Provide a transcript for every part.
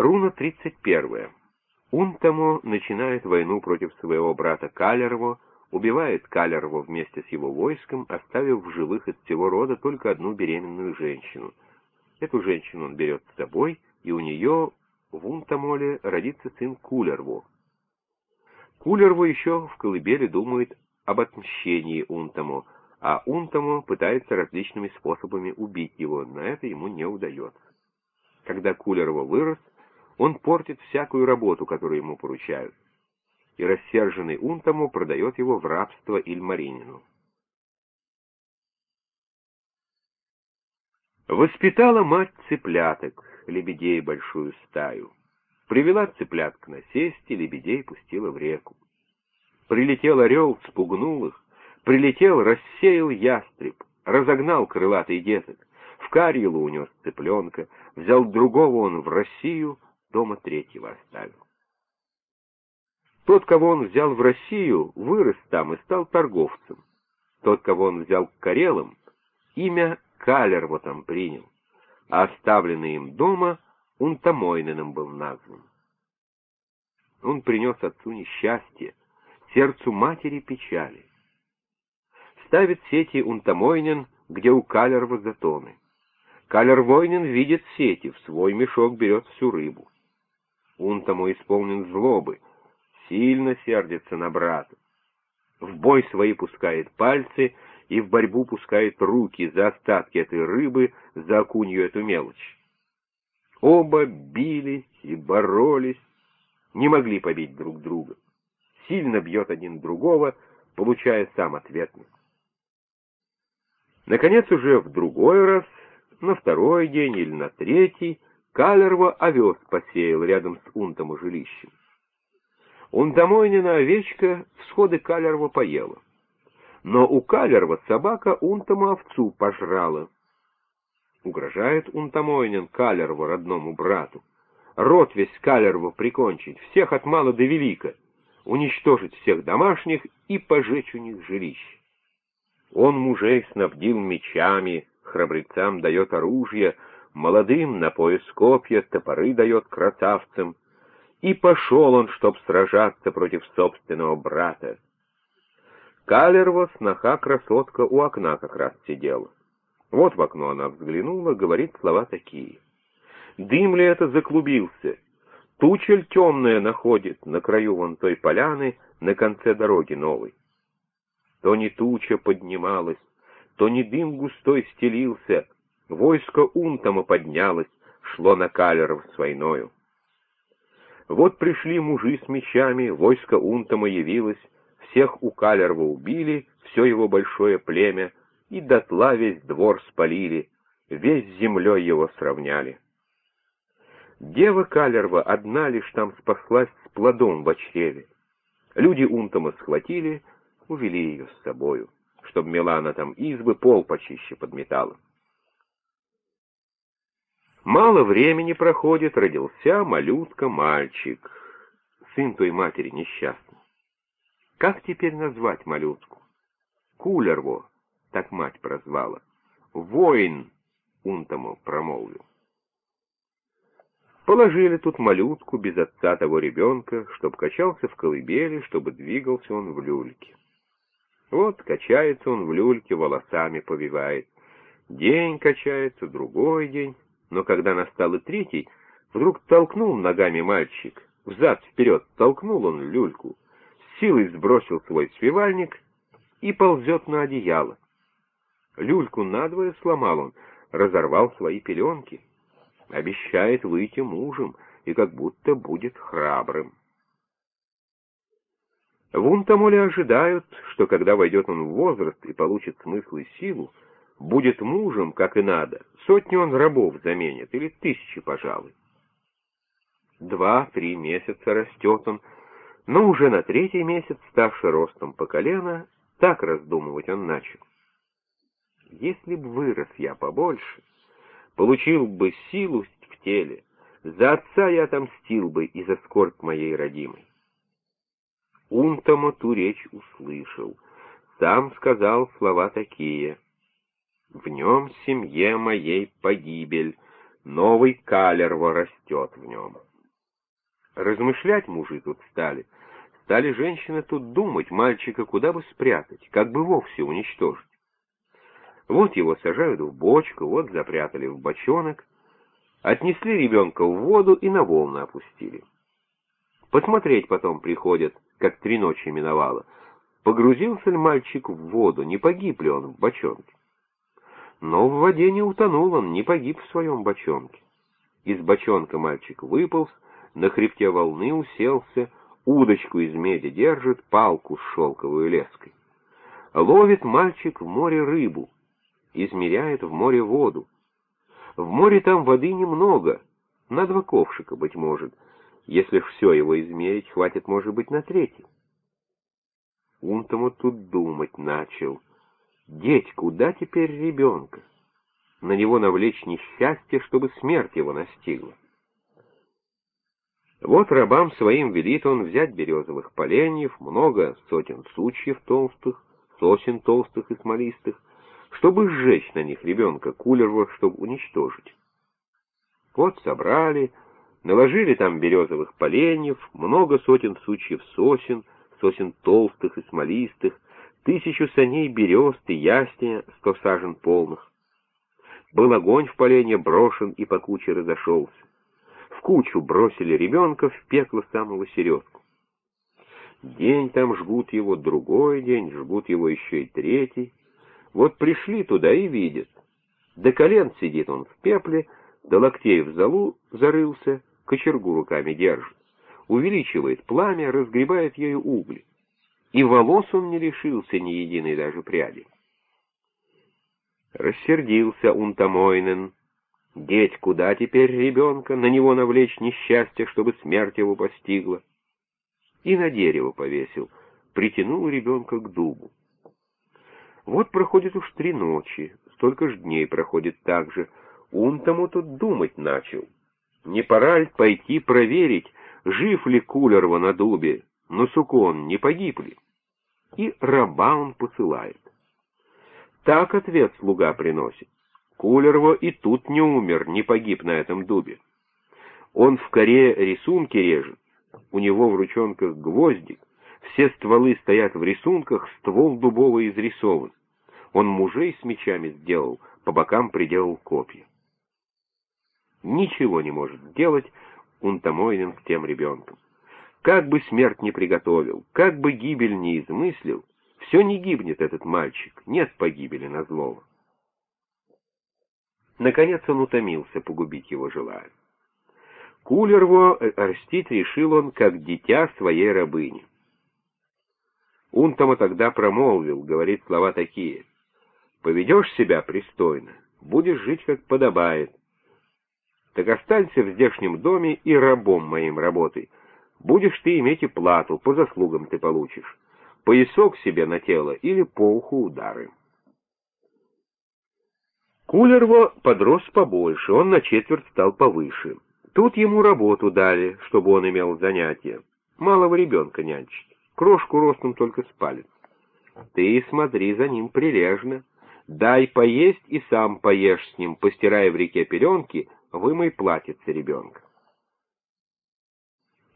Руна 31. Унтамо начинает войну против своего брата Калерво, убивает Калерво вместе с его войском, оставив в живых из всего рода только одну беременную женщину. Эту женщину он берет с собой, и у нее в Унтамоле родится сын Кулерво. Кулерво еще в колыбели думает об отмщении Унтамо, а Унтамо пытается различными способами убить его, но это ему не удается. Когда Кулерво вырос, он портит всякую работу, которую ему поручают, и рассерженный Унтаму продает его в рабство Ильмаринину. Воспитала мать цыпляток, лебедей большую стаю. Привела цыплят к насесте, лебедей пустила в реку. Прилетел орел, спугнул их, прилетел, рассеял ястреб, разогнал крылатый деток, в Карьелу унес цыпленка, взял другого он в Россию, дома третьего оставил. Тот, кого он взял в Россию, вырос там и стал торговцем. Тот, кого он взял к Карелам, имя Калерво там принял, а оставленный им дома Унтамойненом был назван. Он принес отцу несчастье, сердцу матери печали. Ставит сети Унтамойнен, где у Калерва затоны. Калервойнен видит сети, в свой мешок берет всю рыбу. Он тому исполнен злобы, сильно сердится на брата. В бой свои пускает пальцы и в борьбу пускает руки за остатки этой рыбы, за окунью эту мелочь. Оба бились и боролись, не могли побить друг друга. Сильно бьет один другого, получая сам ответность. Наконец, уже в другой раз, на второй день или на третий, Калерва овес посеял рядом с Унтом жилищем. Унтамойнина овечка всходы Калерва поела. Но у Калерва собака Унтому овцу пожрала. Угрожает Унтамойнин Калерву, родному брату. Род весь Калерву прикончить, всех от мала до велика, уничтожить всех домашних и пожечь у них жилище. Он мужей снабдил мечами, храбрецам дает оружие, молодым на пояс копья, топоры дает красавцам, и пошел он, чтоб сражаться против собственного брата. Калерва, сноха-красотка, у окна как раз сидела. Вот в окно она взглянула, говорит слова такие. Дым ли это заклубился? Тучель темная находит на краю вон той поляны, на конце дороги новой. То не туча поднималась, то не дым густой стелился, Войско Унтома поднялось, шло на Калеров с войною. Вот пришли мужи с мечами, войско Унтома явилось, всех у Калерва убили, все его большое племя, и дотла весь двор спалили, весь землей его сравняли. Дева Калерва одна лишь там спаслась с плодом в чреве. Люди Унтома схватили, увели ее с собою, чтоб Милана там избы пол почище подметала. Мало времени проходит, родился малютка-мальчик, сын той матери несчастной. Как теперь назвать малютку? Кулерво, так мать прозвала. Воин, Унтому промолвил. Положили тут малютку без отца того ребенка, чтоб качался в колыбели, чтобы двигался он в люльке. Вот качается он в люльке, волосами повивает. День качается, другой день но когда настал и третий, вдруг толкнул ногами мальчик, взад-вперед толкнул он люльку, силой сбросил свой свивальник и ползет на одеяло. Люльку надвое сломал он, разорвал свои пеленки. Обещает выйти мужем и как будто будет храбрым. В Унтамоле ожидают, что когда войдет он в возраст и получит смысл и силу, будет мужем, как и надо, сотни он рабов заменит, или тысячи, пожалуй. Два-три месяца растет он, но уже на третий месяц, ставший ростом по колено, так раздумывать он начал. Если б вырос я побольше, получил бы силу в теле, за отца я отомстил бы и за скорбь моей родимой. Унтома ту речь услышал, сам сказал слова такие — в нем семье моей погибель, Новый калерво растет в нем. Размышлять мужи тут стали. Стали женщины тут думать, мальчика куда бы спрятать, как бы вовсе уничтожить. Вот его сажают в бочку, вот запрятали в бочонок, отнесли ребенка в воду и на волны опустили. Посмотреть потом приходят, как три ночи миновало. Погрузился ли мальчик в воду, не погиб ли он в бочонке? Но в воде не утонул он, не погиб в своем бочонке. Из бочонка мальчик выполз, на хребте волны уселся, удочку из меди держит, палку с шелковой леской. Ловит мальчик в море рыбу, измеряет в море воду. В море там воды немного, на два ковшика, быть может. Если все его измерить, хватит, может быть, на третий. Унтому тут думать начал. Деть, куда теперь ребенка? На него навлечь несчастье, чтобы смерть его настигла. Вот рабам своим велит он взять березовых поленьев, много сотен сучьев толстых, сосен толстых и смолистых, чтобы сжечь на них ребенка Кулерова, чтобы уничтожить. Вот собрали, наложили там березовых поленьев, много сотен сучьев сосен, сосен толстых и смолистых, тысячу саней берест и ясня, сто сажен полных. Был огонь в поленье брошен и по куче разошелся. В кучу бросили ребенка в пекло самого середку. День там жгут его, другой день жгут его еще и третий. Вот пришли туда и видят. До колен сидит он в пепле, до локтей в залу зарылся, кочергу руками держит. Увеличивает пламя, разгребает ею угли. И волос он не лишился ни единой даже пряди. Рассердился Унтамойнен. Деть, куда теперь ребенка, на него навлечь несчастье, чтобы смерть его постигла? И на дерево повесил, притянул ребенка к дубу. Вот проходит уж три ночи, столько ж дней проходит так же. Он тому тут думать начал. Не пора ли пойти проверить, жив ли Кулерва на дубе, но Сукон не погиб ли? И раба он посылает. Так ответ слуга приносит. Кулерво и тут не умер, не погиб на этом дубе. Он в коре рисунки режет, у него в ручонках гвоздик, все стволы стоят в рисунках, ствол дубовый изрисован. Он мужей с мечами сделал, по бокам приделал копья. Ничего не может сделать Унтамойнин к тем ребенкам. Как бы смерть не приготовил, как бы гибель не измыслил, все не гибнет этот мальчик, нет погибели на злого. Наконец он утомился погубить его желая. Кулерво растить решил он, как дитя своей рабыни. Унтама тогда промолвил, говорит слова такие — Поведешь себя пристойно, будешь жить как подобает. Так останься в здешнем доме и рабом моим работай. Будешь ты иметь и плату, по заслугам ты получишь. Поясок себе на тело или по уху удары. Кулерво подрос побольше, он на четверть стал повыше. Тут ему работу дали, чтобы он имел занятия. Малого ребенка нянчить, крошку ростом только спалит. Ты смотри за ним прилежно. Дай поесть и сам поешь с ним, постирая в реке пеленки, вымой платьице ребенка.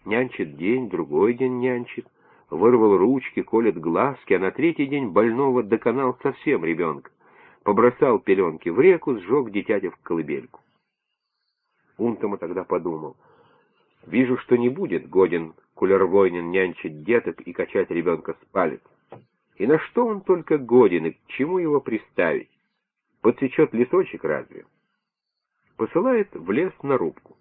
Нянчит день, другой день нянчит, вырвал ручки, колет глазки, а на третий день больного доконал совсем ребенка, побросал пеленки в реку, сжег дитятя в колыбельку. Унтома тогда подумал, вижу, что не будет годен кулервойнин нянчить деток и качать ребенка с палец. И на что он только годен, и к чему его приставить? Подсечет лесочек разве? Посылает в лес на рубку.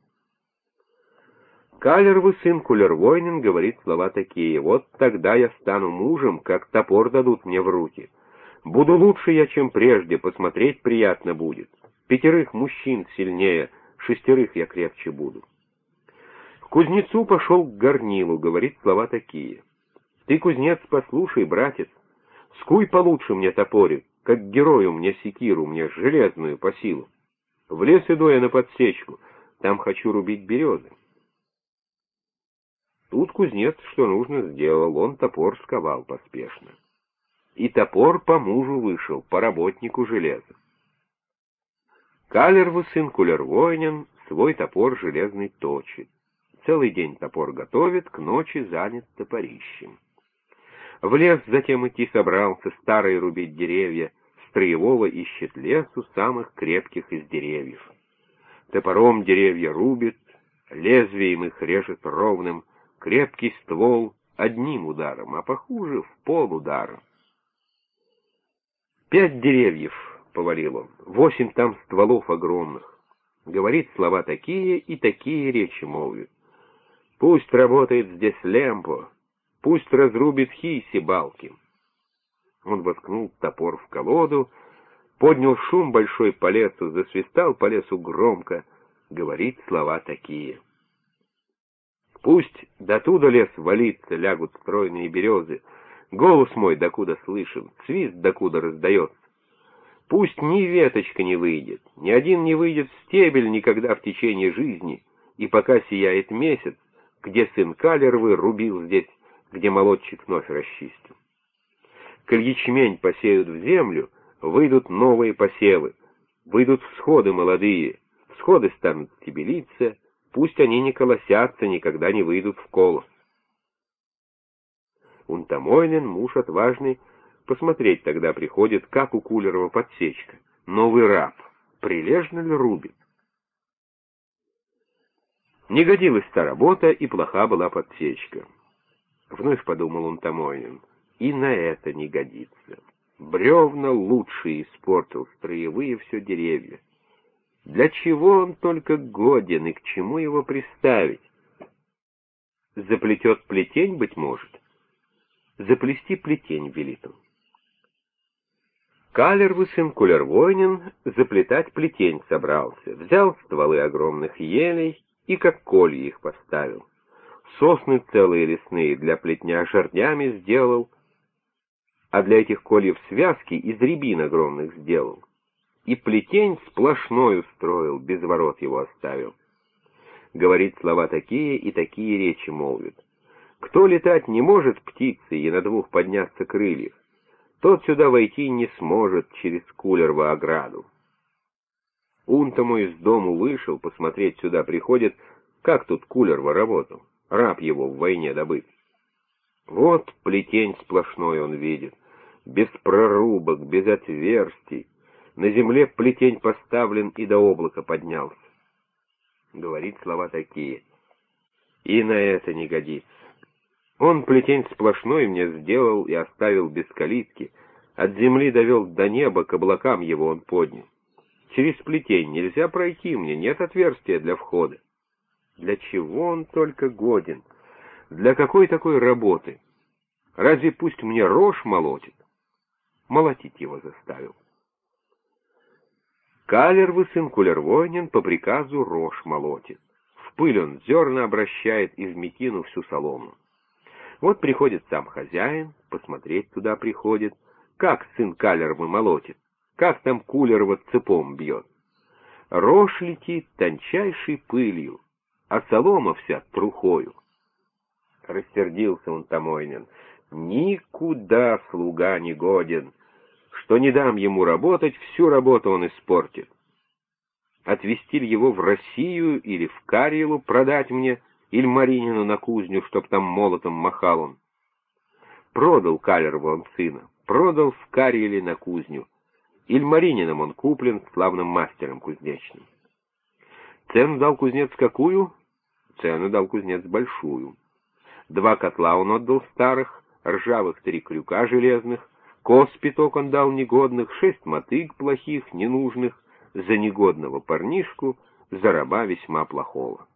Калервы сын Кулервойнин говорит слова такие. «Вот тогда я стану мужем, как топор дадут мне в руки. Буду лучше я, чем прежде, посмотреть приятно будет. Пятерых мужчин сильнее, шестерых я крепче буду». К кузнецу пошел к горнилу, говорит слова такие. «Ты, кузнец, послушай, братец, Скуй получше мне топорик, как герою мне секиру, мне железную по силу. В лес иду я на подсечку, там хочу рубить березы. Тут кузнец, что нужно, сделал, он топор сковал поспешно. И топор по мужу вышел, по работнику железа. Калерву сын Кулервойнин свой топор железный точит. Целый день топор готовит, к ночи занят топорищем. В лес затем идти собрался, старые рубить деревья, строевого ищет лесу самых крепких из деревьев. Топором деревья рубит, лезвием их режет ровным, крепкий ствол одним ударом, а похуже в пол удара. Пять деревьев повалил он, восемь там стволов огромных. Говорит слова такие и такие речи молвит. Пусть работает здесь Лемпо, пусть разрубит Хиси балки. Он воткнул топор в колоду, поднял шум большой по лесу, засвистал по лесу громко, говорит слова такие. Пусть до туда лес валится, лягут стройные березы, голос мой докуда слышен, свист докуда раздается. Пусть ни веточка не выйдет, ни один не выйдет стебель никогда в течение жизни, и пока сияет месяц, где сын Калервы рубил здесь, где молодчик вновь расчистил. Коль ячмень посеют в землю, выйдут новые посевы, выйдут всходы молодые, всходы станут стебелиться, пусть они не колосятся, никогда не выйдут в колос. Унтамойнен, муж отважный, посмотреть тогда приходит, как у Кулерова подсечка. Новый раб, прилежно ли рубит? Не годилась та работа, и плоха была подсечка. Вновь подумал он Томойнин, и на это не годится. Бревна лучшие испортил, строевые все деревья. Для чего он только годен и к чему его приставить? Заплетет плетень, быть может? Заплести плетень велит он. Калерву сын Кулервойнин заплетать плетень собрался, взял стволы огромных елей, и как колья их поставил. Сосны целые лесные для плетня жердями сделал, а для этих кольев связки из рябин огромных сделал. И плетень сплошной устроил, без ворот его оставил. Говорит слова такие и такие речи молвит. Кто летать не может птицы и на двух подняться крыльях, тот сюда войти не сможет через кулерво ограду. Унтому из дому вышел, посмотреть сюда приходит, как тут Кулерва работал, раб его в войне добыт. Вот плетень сплошной он видит, без прорубок, без отверстий. На земле плетень поставлен и до облака поднялся. Говорит слова такие. И на это не годится. Он плетень сплошной мне сделал и оставил без калитки, от земли довел до неба, к облакам его он поднял. Через плетень нельзя пройти, мне нет отверстия для входа. Для чего он только годен? Для какой такой работы? Разве пусть мне рожь молотит? Молотить его заставил. Калервы сын Кулервойнин по приказу рожь молотит. В пыль он зерна обращает и в метину всю солому. Вот приходит сам хозяин, посмотреть туда приходит, как сын Калервы молотит как там кулер вот цепом бьет. Рожь летит тончайшей пылью, а солома вся трухою. Рассердился он Тамойнин. Никуда слуга не годен. Что не дам ему работать, всю работу он испортит. Отвезти ли его в Россию или в Карелу продать мне, или Маринину на кузню, чтоб там молотом махал он. Продал Калерву он сына, продал в Кареле на кузню. Ильмаринином он куплен, славным мастером кузнечным. Цену дал кузнец какую? Цену дал кузнец большую. Два котла он отдал старых, ржавых три крюка железных, кос пяток он дал негодных, шесть мотык плохих, ненужных, за негодного парнишку, за раба весьма плохого.